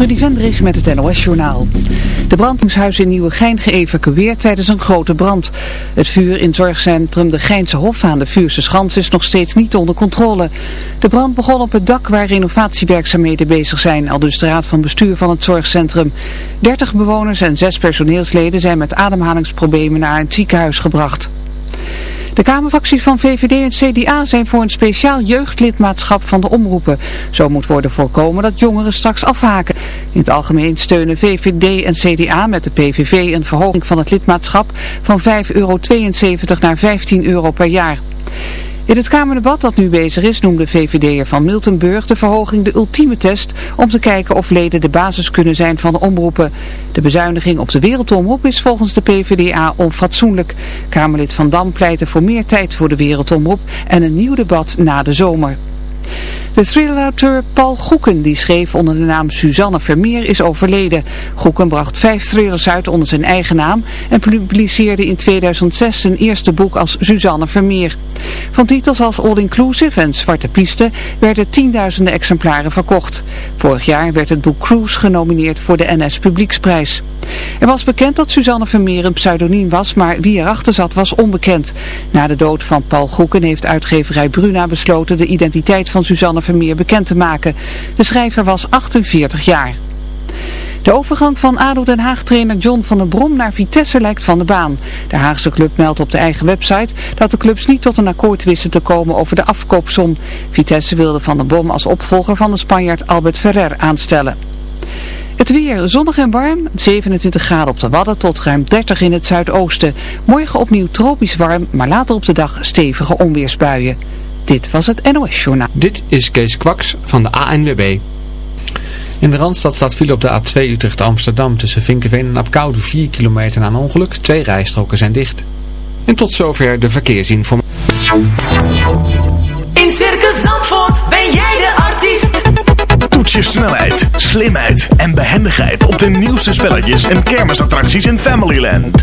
Trudy Vendrig met het NOS-journaal. De brandingshuis in Nieuwegein geëvacueerd tijdens een grote brand. Het vuur in zorgcentrum de Geinse Hof aan de Vuurse Schans is nog steeds niet onder controle. De brand begon op het dak waar renovatiewerkzaamheden bezig zijn, al dus de raad van bestuur van het zorgcentrum. 30 bewoners en 6 personeelsleden zijn met ademhalingsproblemen naar het ziekenhuis gebracht. De Kamerfracties van VVD en CDA zijn voor een speciaal jeugdlidmaatschap van de omroepen. Zo moet worden voorkomen dat jongeren straks afhaken. In het algemeen steunen VVD en CDA met de PVV een verhoging van het lidmaatschap van 5,72 euro naar 15 euro per jaar. In het Kamerdebat dat nu bezig is noemde VVD'er van Miltenburg de verhoging de ultieme test om te kijken of leden de basis kunnen zijn van de omroepen. De bezuiniging op de wereldomroep is volgens de PVDA onfatsoenlijk. Kamerlid Van Dam pleitte voor meer tijd voor de wereldomroep en een nieuw debat na de zomer. De thrillerauteur Paul Goeken, die schreef onder de naam Suzanne Vermeer, is overleden. Goeken bracht vijf thrillers uit onder zijn eigen naam en publiceerde in 2006 zijn eerste boek als Suzanne Vermeer. Van titels als All Inclusive en Zwarte Piste werden tienduizenden exemplaren verkocht. Vorig jaar werd het boek Cruise genomineerd voor de NS Publieksprijs. Er was bekend dat Suzanne Vermeer een pseudoniem was, maar wie erachter zat was onbekend. Na de dood van Paul Goeken heeft uitgeverij Bruna besloten de identiteit van Suzanne Vermeer bekend te maken. De schrijver was 48 jaar. De overgang van ADO Den Haag-trainer John van der Brom naar Vitesse lijkt van de baan. De Haagse club meldt op de eigen website dat de clubs niet tot een akkoord wisten te komen over de afkoopsom. Vitesse wilde van der Brom als opvolger van de Spanjaard Albert Ferrer aanstellen. Het weer zonnig en warm, 27 graden op de Wadden tot ruim 30 in het zuidoosten. Morgen opnieuw tropisch warm, maar later op de dag stevige onweersbuien. Dit was het NOS Journaal. Dit is Kees Kwaks van de ANWB. In de Randstad staat file op de A2 Utrecht-Amsterdam tussen Vinkenveen en Apkoude 4 kilometer na een ongeluk. Twee rijstroken zijn dicht. En tot zover de verkeersinformatie. In Circus Zandvoort ben jij de artiest. Toets je snelheid, slimheid en behendigheid op de nieuwste spelletjes en kermisattracties in Familyland.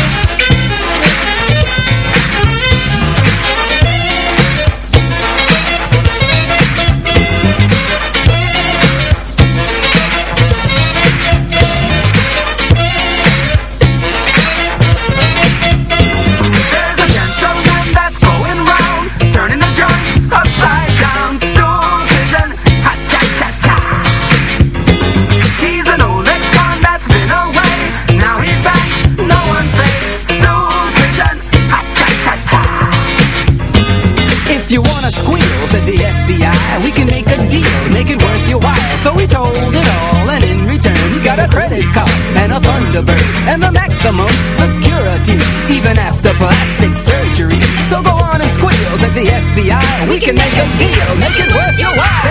And the maximum security, even after plastic surgery. So go on and squeal, at the FBI, we can make a deal, make it worth your while.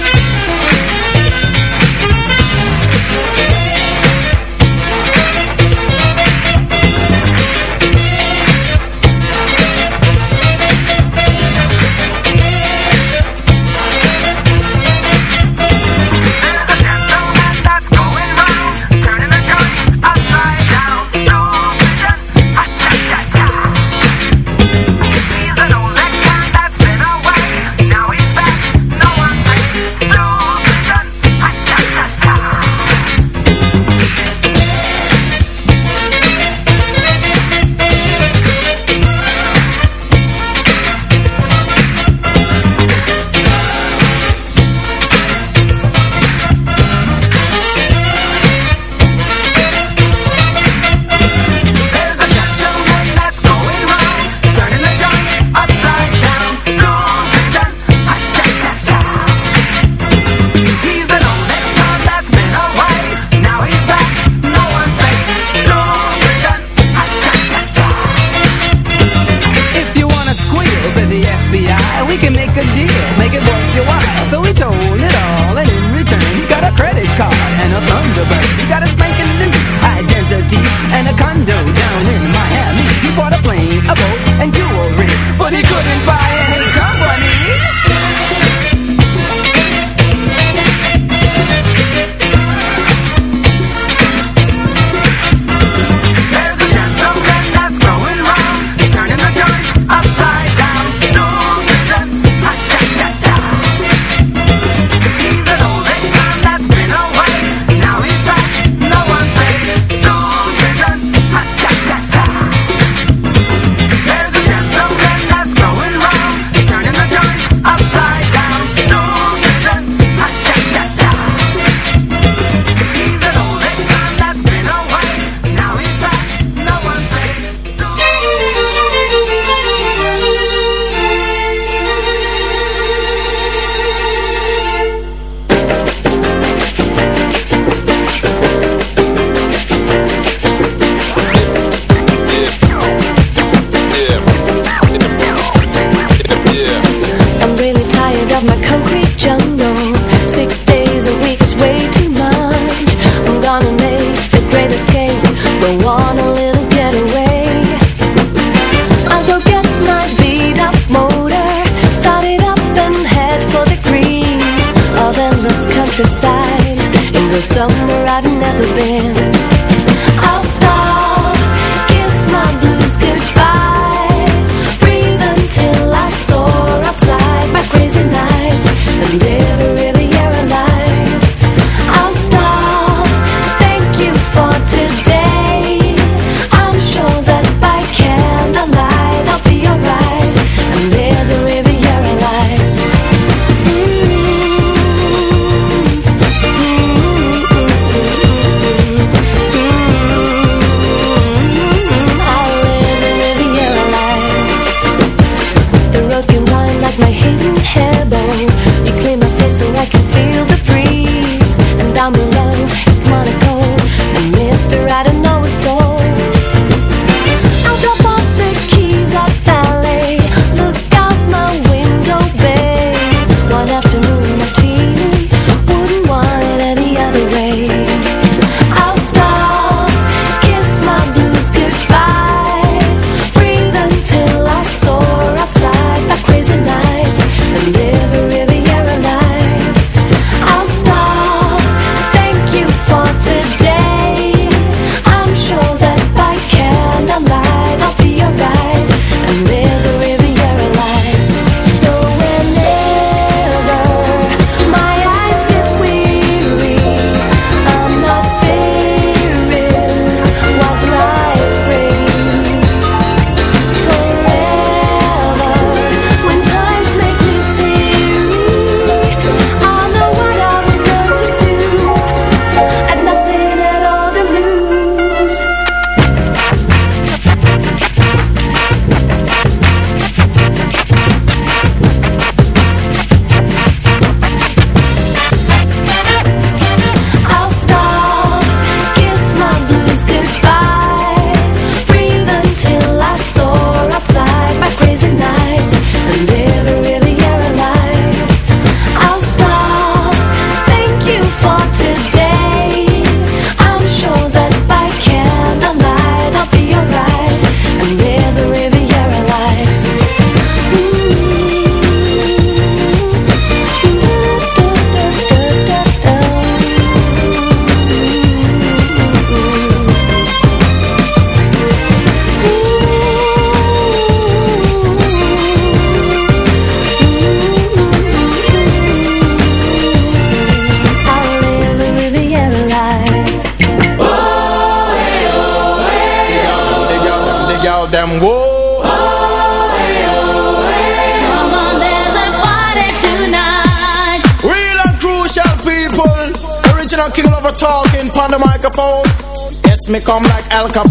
me come like Al Capone.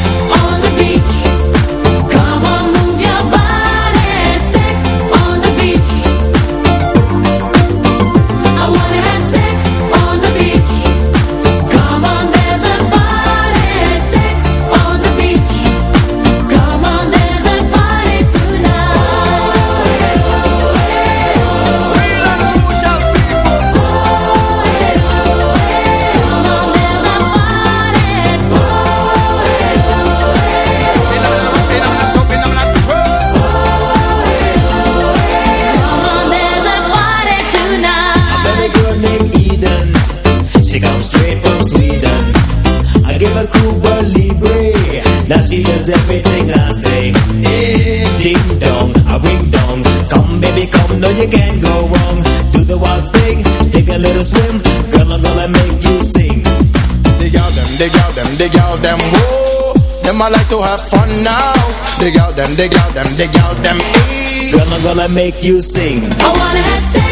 I like to have fun now. Dig out them, dig out them, dig out them. Eat. Girl, I'm gonna make you sing. I wanna have sex.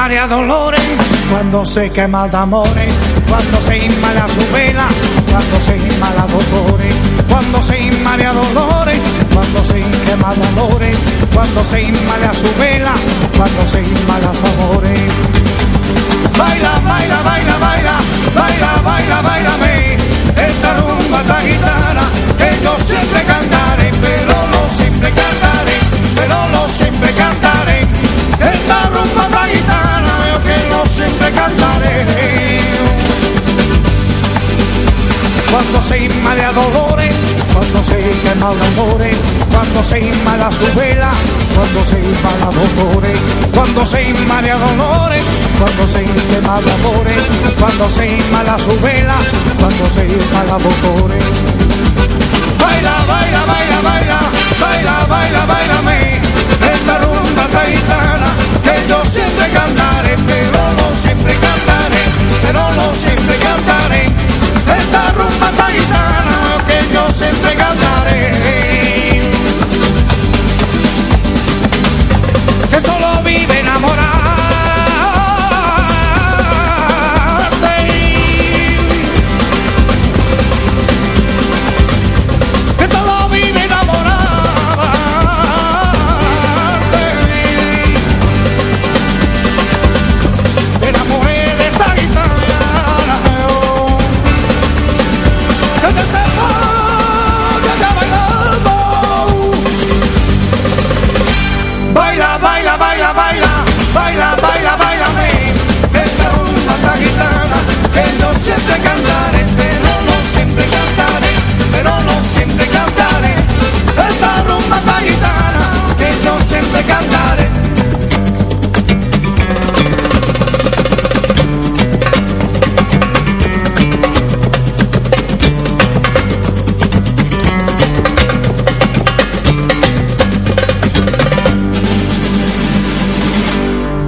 Marea dolores, cuando se quema de amores, cuando se inmala su vela, cuando se inmala dolores, cuando se inmala dolores, cuando se quema de amores, cuando se inmala su vela, cuando se inmala amores. Baila, baila, baila, baila, baila, baila, bailame, esta rumba, esta Cuando se inma de dolores, cuando se quema dolores, cuando se inma la su vela, cuando se inma la cuando se inma de dolores, cuando se quema dolores, cuando se inma la su vela, cuando se inma la. Baila, baila, baila, baila, baila, baila, baila, me, esta rumba taitana que yo siempre cantaré, pero no siempre cantaré. Pero no siempre cantaré, esta rumba taitana, que yo siempre cantaré.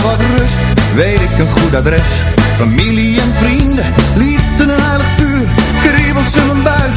Wat rust weet ik een goed adres. Familie en vrienden, liefde en heilig vuur. Kriebels in mijn buik,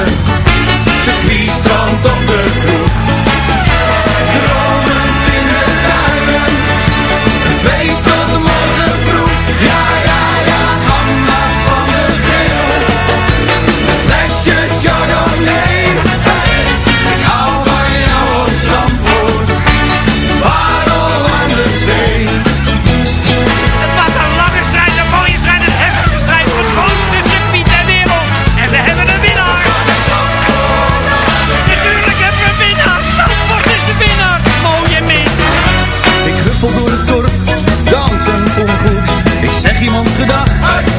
Ik zeg iemand gedag,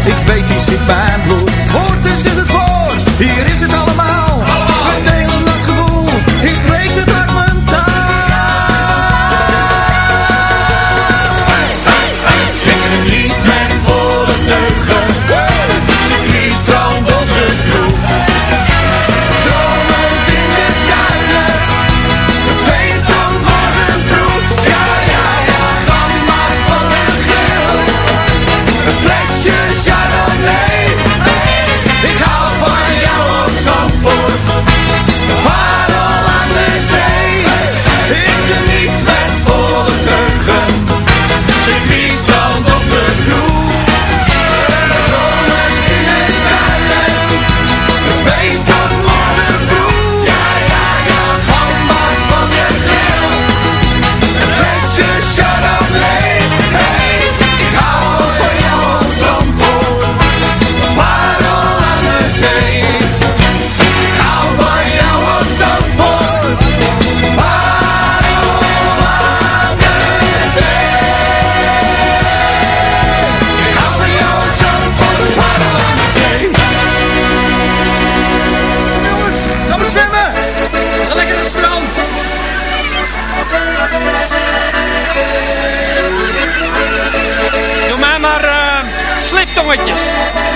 ik weet die zit bij mijn bloed. Hoort er zit het voor, hier is het allemaal.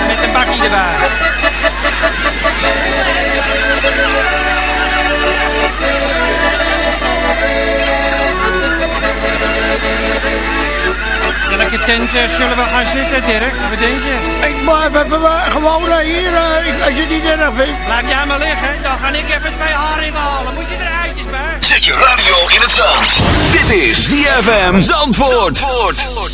Met een bakje erbij. Welke tent eh, zullen we gaan zitten, Dirk? Wat denk je? Ik blijf even gewoon hier, eh, ik- als je het niet erg vindt. Laat jij maar liggen, dan ga ik even twee haringen halen. Moet je er eitjes bij? Zet je radio in het zand. Dit is ZFM Zandvoort. Yo,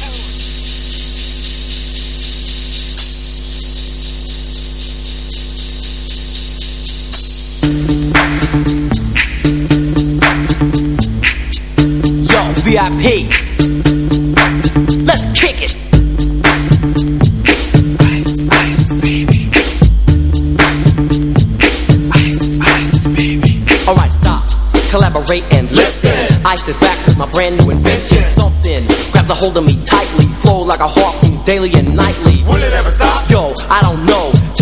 hold of me tightly. Flow like a harpoon daily and nightly. Will it ever stop? Yo, I don't know.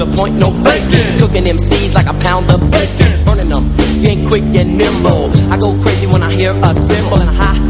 the point, no faking. Cooking them seeds like a pound of bacon. Burning them, getting quick and nimble. I go crazy when I hear a cymbal and a high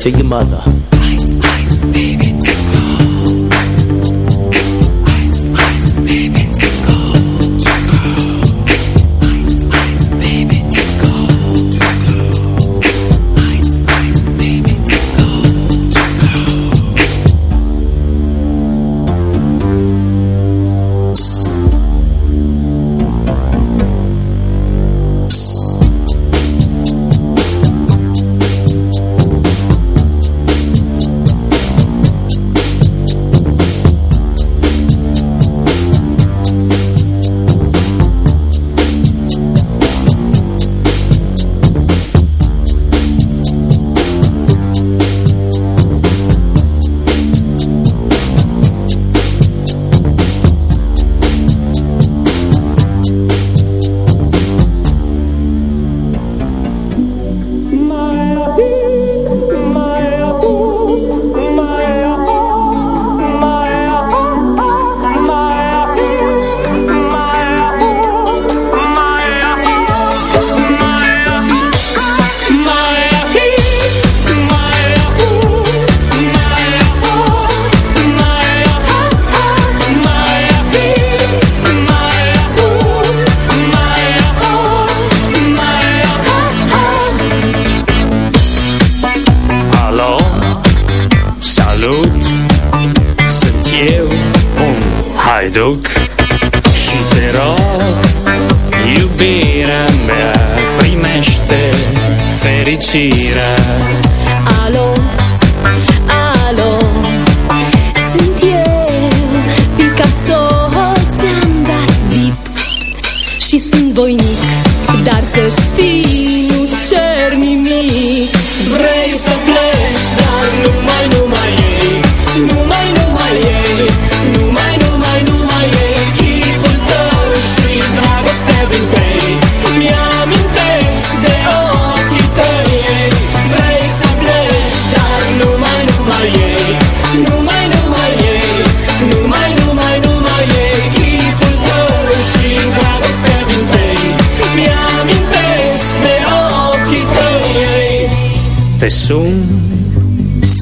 To your mother.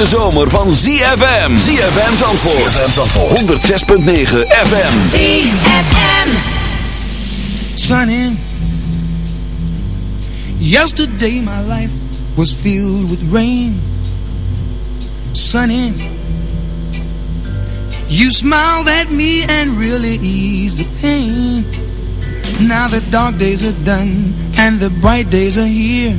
hete zomer van ZFM. ZFM Zandvoort. ZFM Zandvoort. 106.9 FM. ZFM. Sunny. Yesterday my life was filled with rain. Sunny. You smiled at me and really eased the pain. Now the dark days are done and the bright days are here.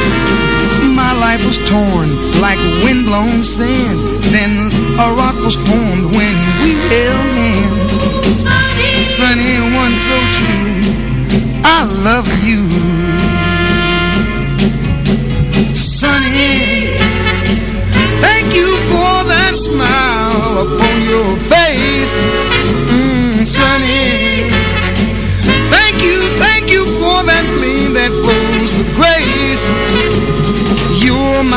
Life was torn like windblown sand. Then a rock was formed when we held hands. Sunny, one so true. I love you. Sunny, thank you for that smile upon your face. Mm, sunny,